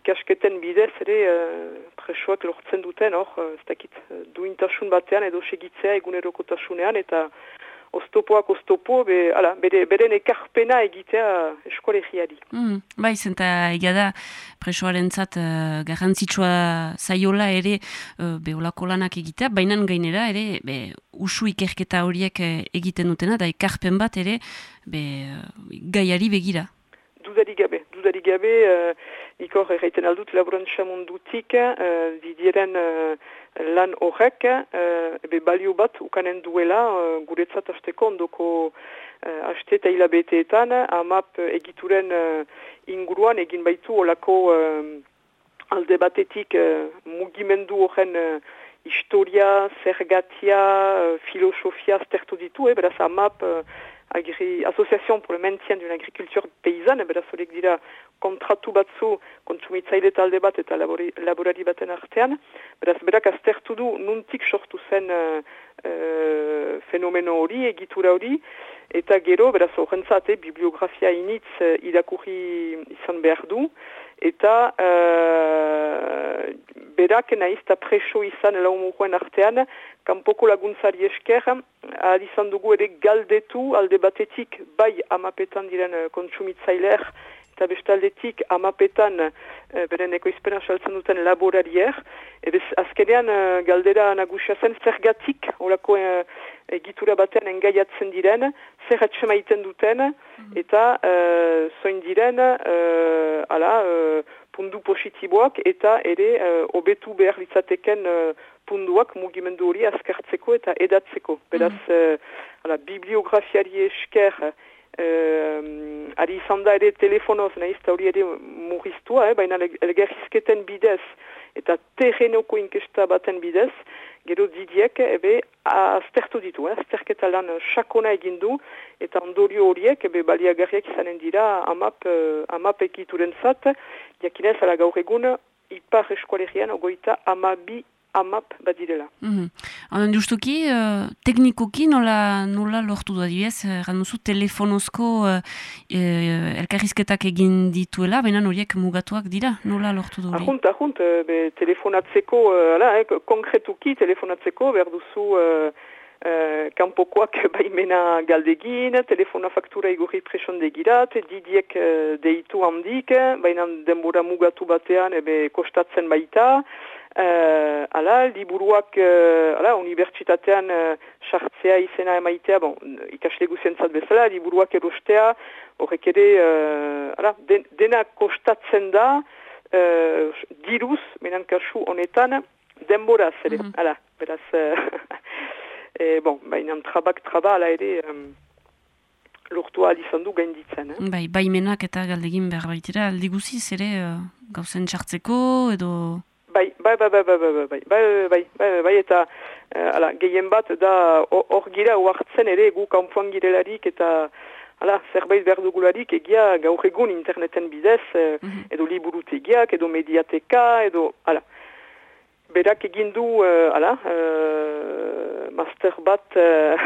ikasketen bidez ere uh, presoak lortzen duten, hor, uh, ez dakit, duintasun batean edo segitzea egunerokotasunean, eta oztopoak oztopo, be, ala, bere, beren ekarpena egitea eskolegiari. Mm, bai, zenta egia da, presoaren zat, uh, garrantzitsua zaiola ere uh, beholako lanak egitea, baina gainera ere be, usu ikerketa horiek uh, egiten dutena, da ekarpen bat ere be, gaiari begira. Dudari gabe, dudari gabe, uh, ikor erraiten aldut laborantza mundutik, uh, didieren uh, lan horrek, uh, ebe balio bat ukanen duela uh, guretzat azteko ondoko uh, aste eta hilabeteetan, amap egituren uh, inguruan egin baitu olako uh, alde batetik uh, mugimendu horren uh, historia, zergatia, filosofia aztertu ditu, eh, beraz amap agri, Association pour le maintien d'une agriculture paysanne, beraz horiek dira kontratu batzu kontsumitzaile talde bat eta labori, laborari baten artean, beraz berak aztertu du nuntik sortu zen uh, uh, fenomeno hori, egitura hori, eta gero, beraz horrentzat, eh, bibliografia initz uh, irakurri izan behar du, eta uh, berak nahizta preso izan laumuruen artean, kanpoko laguntzari esker, izan dugu ere galdetu alde batetik bai amapetan diren uh, kontsumitzaileer, eta bestaldetik amapetan uh, beren ekoizpena saltzen duten laborarier, ebez azkenean uh, galdera nagusia zen zergatik, horako uh, egitura batean engaiatzen diren, zer atxemaiten duten, mhm. eta uh, zoin diren, uh, ala, uh, pundu positiboak, eta ere uh, obetu behar litzateken uh, punduak mugimendu hori azkartzeko eta edatzeko. Beraz, mm. ala, bibliografiari esker Uh, ari izan da ere telefonoz, nahiz eta hori ere murriztua, eh, baina elgerrizketen bidez eta terrenoko inkesta baten bidez, gero didiek ebe aztertu ditu, eh, azterketa lan sakona egin du, eta ondorio horiek ebe baliagarriak izanen dira amap, uh, amap ekituren zat, jakinez ala gaur egun ipar eskualerian ogoita amabi amap badirela. Mm -hmm. justuki, uh, teknikoki nola, nola lortu da dibez, uh, telefonozko uh, uh, elkarrizketak egin dituela, baina horiek mugatuak dira, nola lortu du? Ahunt, ahunt, be, telefonatzeko, uh, ala, eh, konkretuki telefonatzeko, behar duzu... Uh, Uh, kanpokoak baimena galdegin, telefona faktura igurri presondegirat, didiek uh, deitu handik, baina denbora mugatu batean ebe kostatzen baita, Uh, ala, liburuak, uh, ala, unibertsitatean uh, sartzea izena emaitea, bon, ikasle guzientzat bezala, liburuak erostea, horrek ere, uh, ala, den, dena kostatzen da, uh, diruz, menan kasu honetan, denboraz, ere, mm -hmm. ala, beraz, uh, e, bon, baina trabak traba, ala ere, um, lortu izan du gainditzen. Eh? Bai, baimenak eta galdegin behar baitira, aldi guziz ere, uh, gauzen txartzeko, edo... Bai, bai, bai, bai, bai, bai, bai, bai, bai, bai, bai, bai, eta ala, gehien bat da hor gira uartzen ere gu kanpoan girelarik eta ala, zerbait behar dugularik egia gaur egun interneten bidez edo liburutegiak, edo mediateka, edo, ala, berak egin du, uh, ala, uh, master bat uh,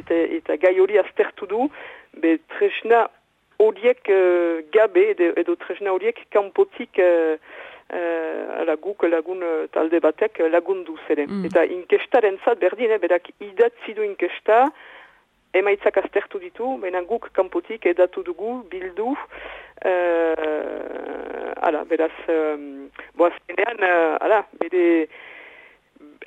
eta, eta gai hori aztertu du, be tresna horiek uh, gabe edo, edo tresna horiek kanpotik uh, ala guk lagun uh, talde batek lagun duz ere. Mm. Eta inkestaren zat berdin, eh, berak idatzi du inkesta, emaitzak aztertu ditu, baina guk kanpotik edatu dugu, bildu, uh, ala, beraz, um, boazkenean, uh, ala, bere,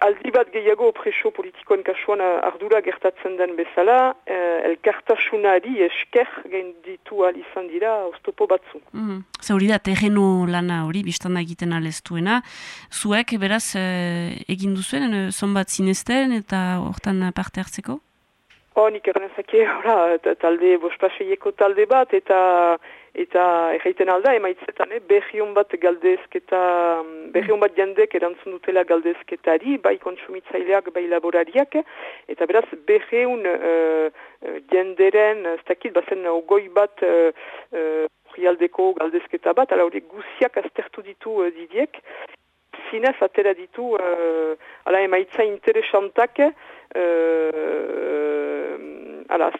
aldi bat gehiago preso politikoen kasuan ardura gertatzen den bezala, eh, elkartasunari esker gain ditu izan dira oztopo batzu. Mm. hori da, terreno lana hori, biztan egiten alestuena. Zuek, beraz, eh, egin duzuen, eh, zonbat zinezten eta hortan parte hartzeko? Oh, nik errenzake, talde, bospaseieko talde bat, eta eta erraiten alda, emaitzetan, eh, behion bat galdezketa, behion bat jendek erantzun dutela galdezketari, bai kontsumitzaileak, bai laborariak, eta beraz, behion uh, jenderen, ez dakit, bazen ogoi bat uh, uh, galdezketa bat, ala horiek guziak aztertu ditu uh, didiek, zinez atera ditu, uh, ala emaitza interesantak, uh, ala,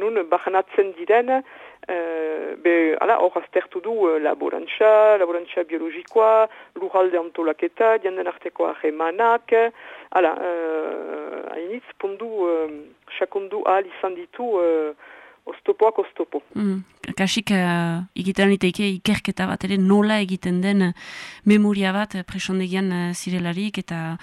nun bahanatzen diren, Uh, be, ala, hor aztertu du uh, laborantza, laborantza biologikoa, lurralde antolaketa, jenden arteko ahemanak, ala, uh, hainitz, pundu, uh, sakundu ahal izan ditu uh, oztopoak oztopo. Mm. Kasik uh, egiten liteike ikerketa bat ere nola egiten den memoria bat presondegian uh, zirelarik eta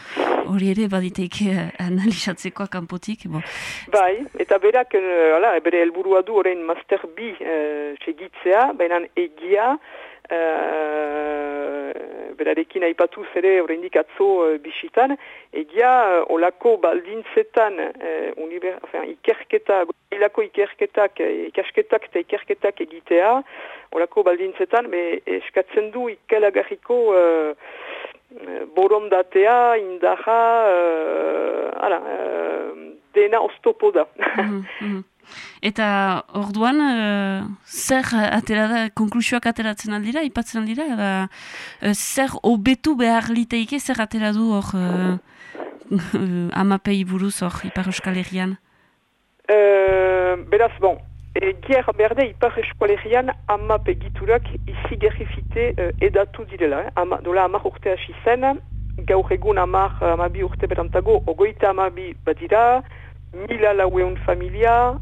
hori ere baditeike uh, analizatzeko kanpotik. Bo. Bai, eta berak, uh, ala, bere helburua du orain master bi uh, segitzea, baina egia, uh, berarekin aipatu zere oraindik atzo uh, bisitan, egia uh, olako baldintzetan uh, uniber, enfin, ikerketa, ilako ikerketak, ikasketak eta ikerketak egitea, olako baldintzetan, be, eskatzen du ikelagarriko uh, borondatea, indaja, uh, ala, uh, dena oztopo da. Mm -hmm. Eta orduan, uh, zer atera da, konklusioak ateratzen aldira, ipatzen aldira, uh, zer obetu behar liteike, zer atera du hor uh, amapei buruz hor, Ipar Euskal Herrian? Uh, beraz, bon, E, gier berde ipar eskualerian amap egiturak izi gerrifite uh, edatu direla. Eh? Ama, dola amak urte hasi zen, gaur egun amak amabi urte berantago, ogoita amabi badira, mila laueun familia,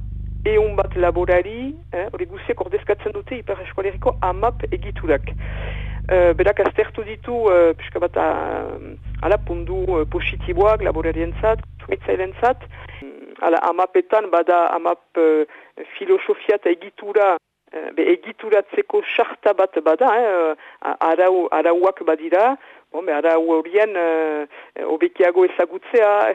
eun bat laborari, hori eh? guziak ordezkatzen dute ipar eskualeriko amap egiturak. Uh, berak aztertu ditu, uh, pixka bat, uh, ala pundu uh, positiboak laborarien zat, zat, ala amapetan bada amap uh, filosofia eta egitura uh, be egituratzeko sarta bat bada eh, arau, arauak badira bon, be arau horien uh, obekiago ezagutzea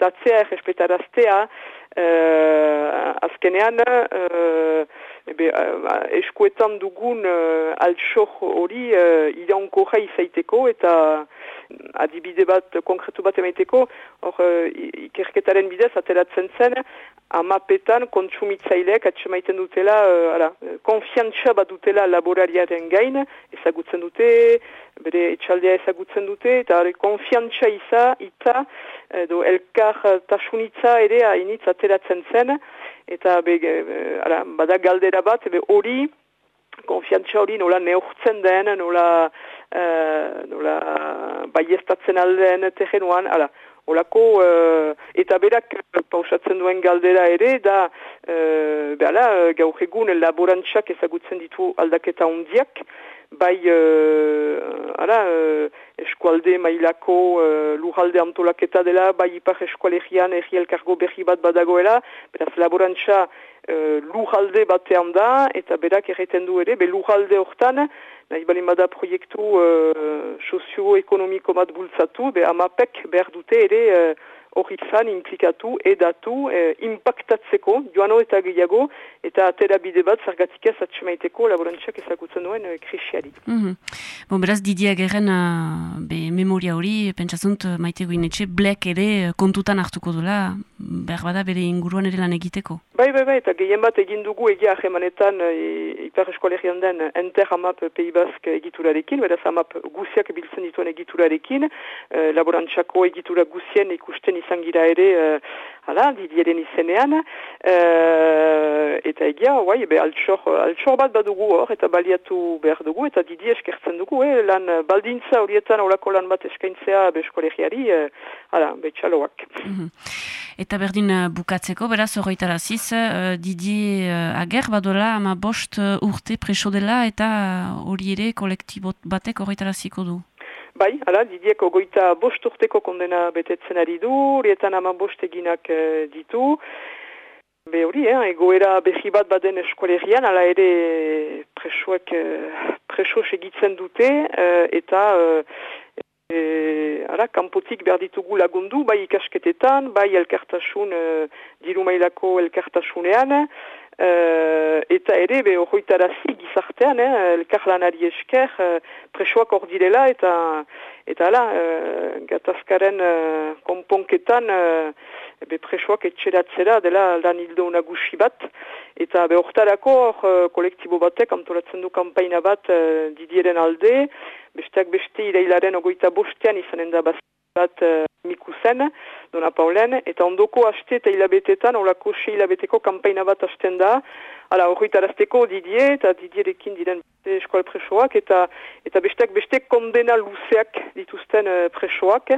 errespetatzea, errespetaraztea, uh, azkenean, uh, ebe, uh, eskuetan dugun uh, altxor hori uh, idaunkorra izaiteko eta adibide bat, konkretu bat emaiteko, hor uh, ikerketaren bidez ateratzen zen, amapetan kontsumitzaileak atxemaiten dutela, uh, ala, konfiantza bat dutela laborariaren gain, ezagutzen dute, bere etxaldea ezagutzen dute, eta konfiantza iza, ita, edo elkar tasunitza ere hainitz ateratzen zen, eta be, ala, bada galdera bat, hori, konfiantza hori nola neortzen den, nola, uh, nola baiestatzen aldean tegenuan, ala, Olako, uh, eta berak pausatzen duen galdera ere, da, uh, behala, gaur egun laborantxak ezagutzen ditu aldaketa hundiak, bai, uh, ara, uh, eskualde mailako uh, lujalde antolaketa dela, bai ipar eskualegian erri elkargo berri bat badagoela, beraz laborantxa uh, lujalde batean da, eta berak erreten du ere, be lujalde hortan, nahi balin bada proiektu uh, sozio-ekonomiko bat bultzatu, be amapek behar dute ere uh, hori zan implikatu, edatu, eh, impactatzeko, joano eta gehiago, eta atera bide bat zargatik ez atxemaiteko laborantxak ezagutzen duen eh, krisiari. Mm -hmm. Bon, beraz, Didia Gerren uh, be, memoria hori, pentsazunt, maite guinetxe, blek ere kontutan hartuko dula, behar bada bere inguruan ere lan egiteko. Bai, bai, bai, eta gehien bat egin dugu egia ahemanetan e, Ipar Eskolegian den enter amap Pei Bask egiturarekin, beraz amap guziak biltzen dituen egiturarekin, e, laborantxako egitura guzien ikusten izan gira ere, uh, hala, didieren izenean, uh, eta egia, guai, be, altxor, altxor bat badugu hor, eta baliatu behar dugu, eta didi eskertzen dugu, eh, lan baldintza horietan horako lan bat eskaintzea beskolegiari, uh, hala, betxaloak. Mm Eta berdin bukatzeko, beraz, horretaraziz, uh, didi uh, ager badola, ama bost urte preso dela, eta hori ere kolektibot batek horretaraziko du. Bai, ala, didieko goita bost urteko kondena betetzen ari du, horietan ama bost eginak uh, ditu. Be hori, eh, egoera behi bat baden eskualerian, ala ere presoek, uh, preso segitzen dute, uh, eta e, ara, kanpotik behar ditugu lagundu, bai ikasketetan, bai elkartasun, uh, diru mailako elkartasunean, Uh, eta ere, be, horretarazi gizartean, eh, elkar lanari esker, uh, presoak hor direla, eta, eta ala, uh, gatazkaren uh, konponketan, uh, be, presoak etxeratzera, dela lan hildo nagusi bat, eta be, horretarako, uh, kolektibo batek, antolatzen du kampaina bat uh, didieren alde, besteak beste irailaren ogoita bostean izanen da bat uh, miku zen, dona paulen, eta ondoko haste eta hilabetetan, olako xe hilabeteko kampaina bat hasten da, ala horretarazteko didie, eta didierekin diren eskola presoak, eta eta bestek kondena luzeak dituzten uh, presoak,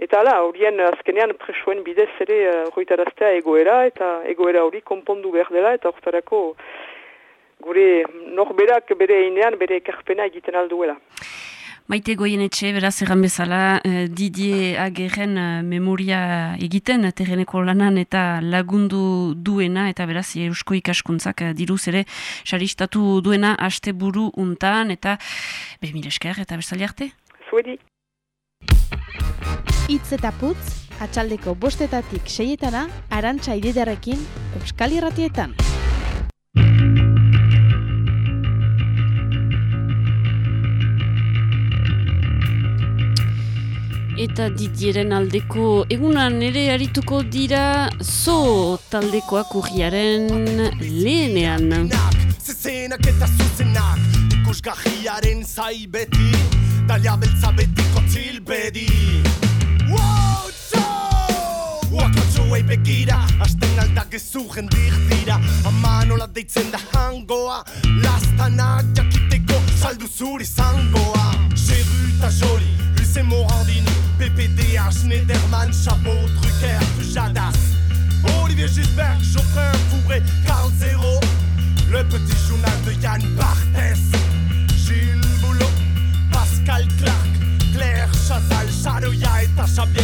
eta ala, horien azkenean presoen bidez ere horretaraztea uh, egoera, eta egoera hori konpondu behar dela, eta horretarako gure norberak bere einean bere ekarpena egiten alduela. Maite goien etxe, beraz egan bezala, uh, Didier Agerren uh, memoria egiten, terreneko lanan eta lagundu duena, eta beraz eusko ikaskuntzak uh, diruz ere, saristatu duena haste buru untan, eta be esker, eta bestali arte? Zuedi. Itz eta putz, atxaldeko bostetatik seietana, arantxa ididarekin, euskal irratietan. Eta didieren aldeko egunan ere harituko dira zo taldekoak urriaren lehenean. Zezenak eta zuzenak ikusgahiaren zai beti Dalia beltza betiko bedi Wow, zo! Wakatxo begira Asten alda gezu jendir dira Ama nola deitzen da hangoa Lastanak jakiteko saldu zuri zangoa Xeru eta joli, Luise Morandini PPDH, Schneiderman, Chapeau, Trucker, Jadas. Olivier Gisbert, Geoffrey Fourré, Carl Zero Le petit journal de Yann Barthès. Gilles Boulot, Pascal Clark Claire Chazal, Charoya et Tachabière Et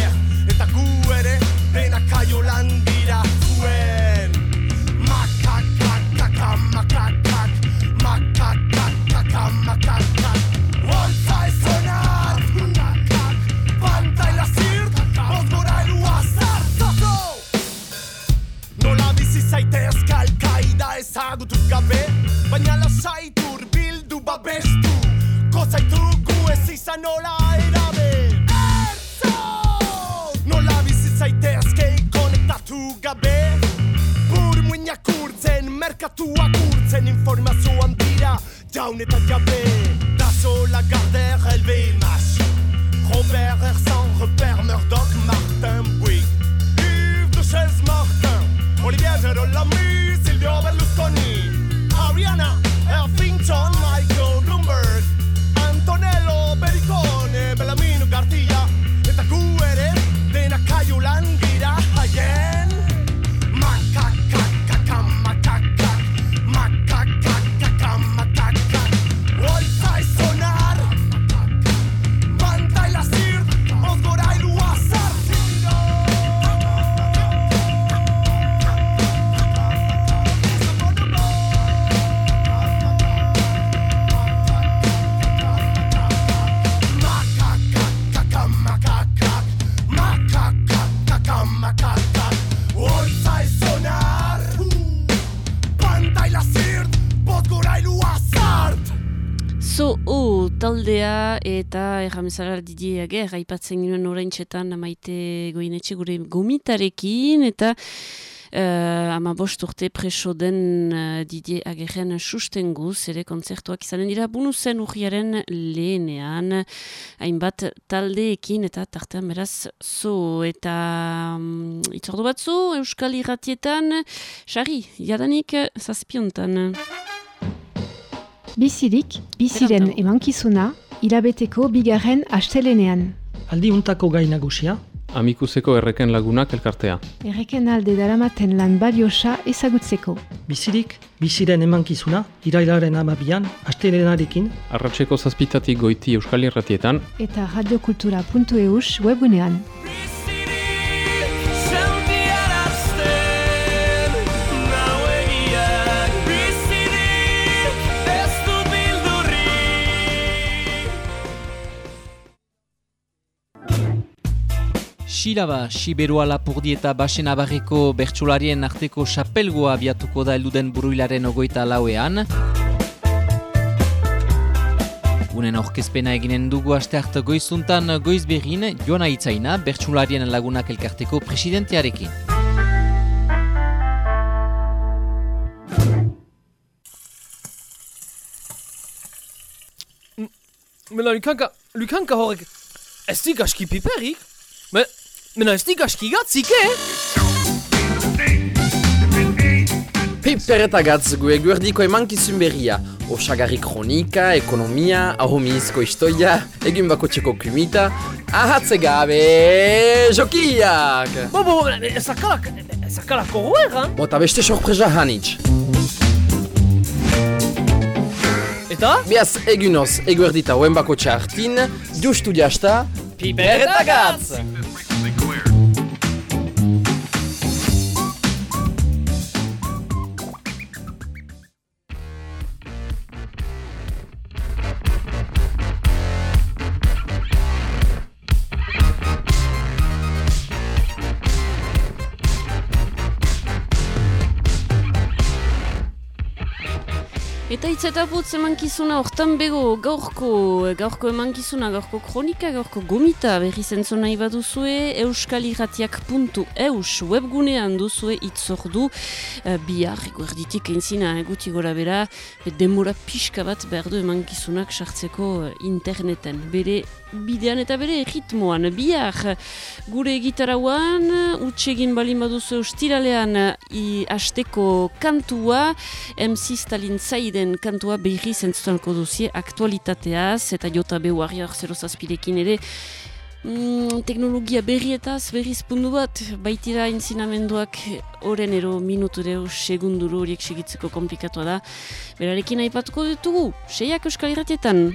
So, o, taldea eta erramezara Didier Ager, aipatzen ginen oraintxetan maite goinetxe gure gomitarekin, eta uh, ama bost urte preso den uh, Didier Agerren sustengu, ere kontzertuak izanen dira bunuzen urriaren lehenean, hainbat taldeekin eta tartean beraz zo, eta um, itzordu batzu, Euskal Irratietan, Xarri, jadanik zazpiontan. Bizirik, biziren emankizuna, hilabeteko bigarren astelenean. Aldi untako gai nagusia, Amikuseko erreken lagunak elkartea. Erreken alde daramaten lan baliosa ezagutzeko. bizirik, biziren emankizuna, irailaren amabian, astelenarekin, Arratxeko zazpitatik goiti Euskal Irratietan, Eta radiokultura.eus webgunean. Silaba, Siberua Lapurdi eta Basen Abarreko bertsularien arteko xapelgoa abiatuko da elduden buruilaren ogoita lauean. Unen aurkezpena eginen dugu aste hartu goizuntan goiz berrin Joana Itzaina bertsularien lagunak elkarteko presidentearekin. Mena lukanka, lukanka horrek, ez dik aski piperik? Me, mena ez dik aski gatzik, eh? Piper eta gatz gu eguerdiko emankizun berria. Osagarri kronika, ekonomia, ahomizko istoia, egin bako txeko kumita, ahatze gabe jokiak! Bo, bo, zakalak, zakalak horrela, Bota beste sorpresa hanitz. Eta? Beaz egunoz eguerdita hoen bako txartin, justu jasta, Piper eta gatz! Eta hitz eta putz emankizuna hortan bego gaurko, gaurko emankizuna, gaurko kronika, gaurko gomita berri zentzon nahi baduzue euskalirratiak.eus webgunean duzue itzordu uh, bihar eguerditik eintzina guti gora bera demora pixka bat behar du emankizunak sartzeko eh, interneten. Bere bidean eta bere ritmoan bihar gure gitarauan utsegin balin baduzu eustiralean i asteko kantua MC Stalin Zaiden kantua behiri zentzutanko duzie aktualitateaz eta jota behu arriar zero zazpirekin ere mm, teknologia berrietaz berriz pundu bat baitira intzinamenduak oren ero minuturo segunduro horiek segitzeko komplikatua da. Berarekin aipatuko ditugu seiak euskal irratietan